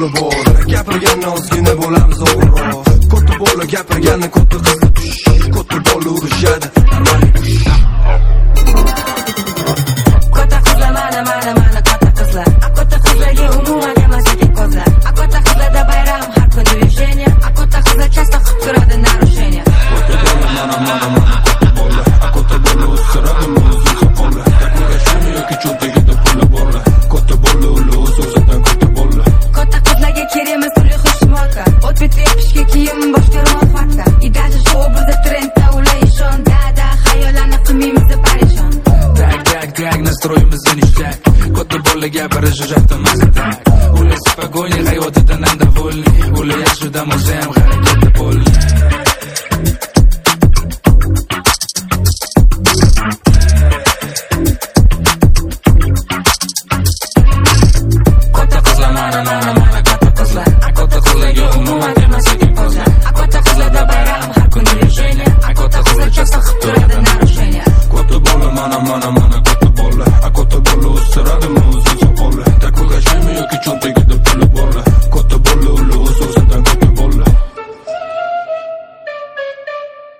puli bor gapirganni ozgina bo'lamiz ko'tib ko'ti bo'li gapirganni стройимыз ништяк Кота bolaga bir jiratimiz Uli spokojniy hayotidan ham довольный Uli yaxshi damoqda ham